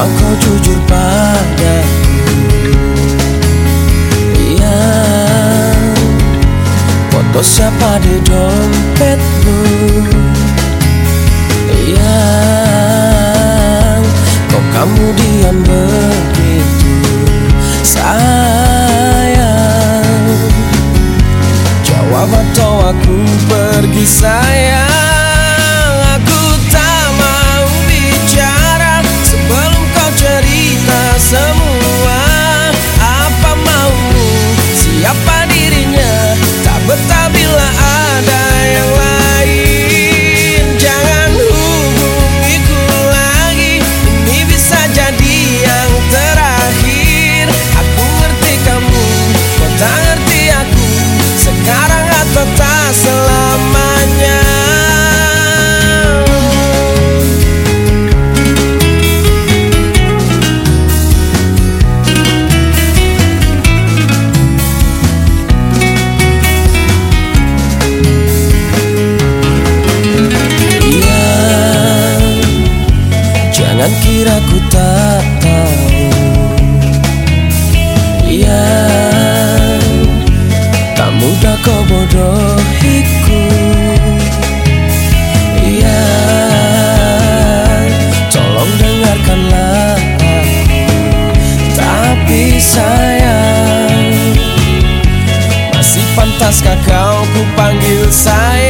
Mau kau jujur padaku? Yang Foto siapa di dompetmu? Yang Kok kamu diam begitu? Sayang Jawab atau aku pergi sayang. Sayang. Masih pantaskah kau ku panggil sayang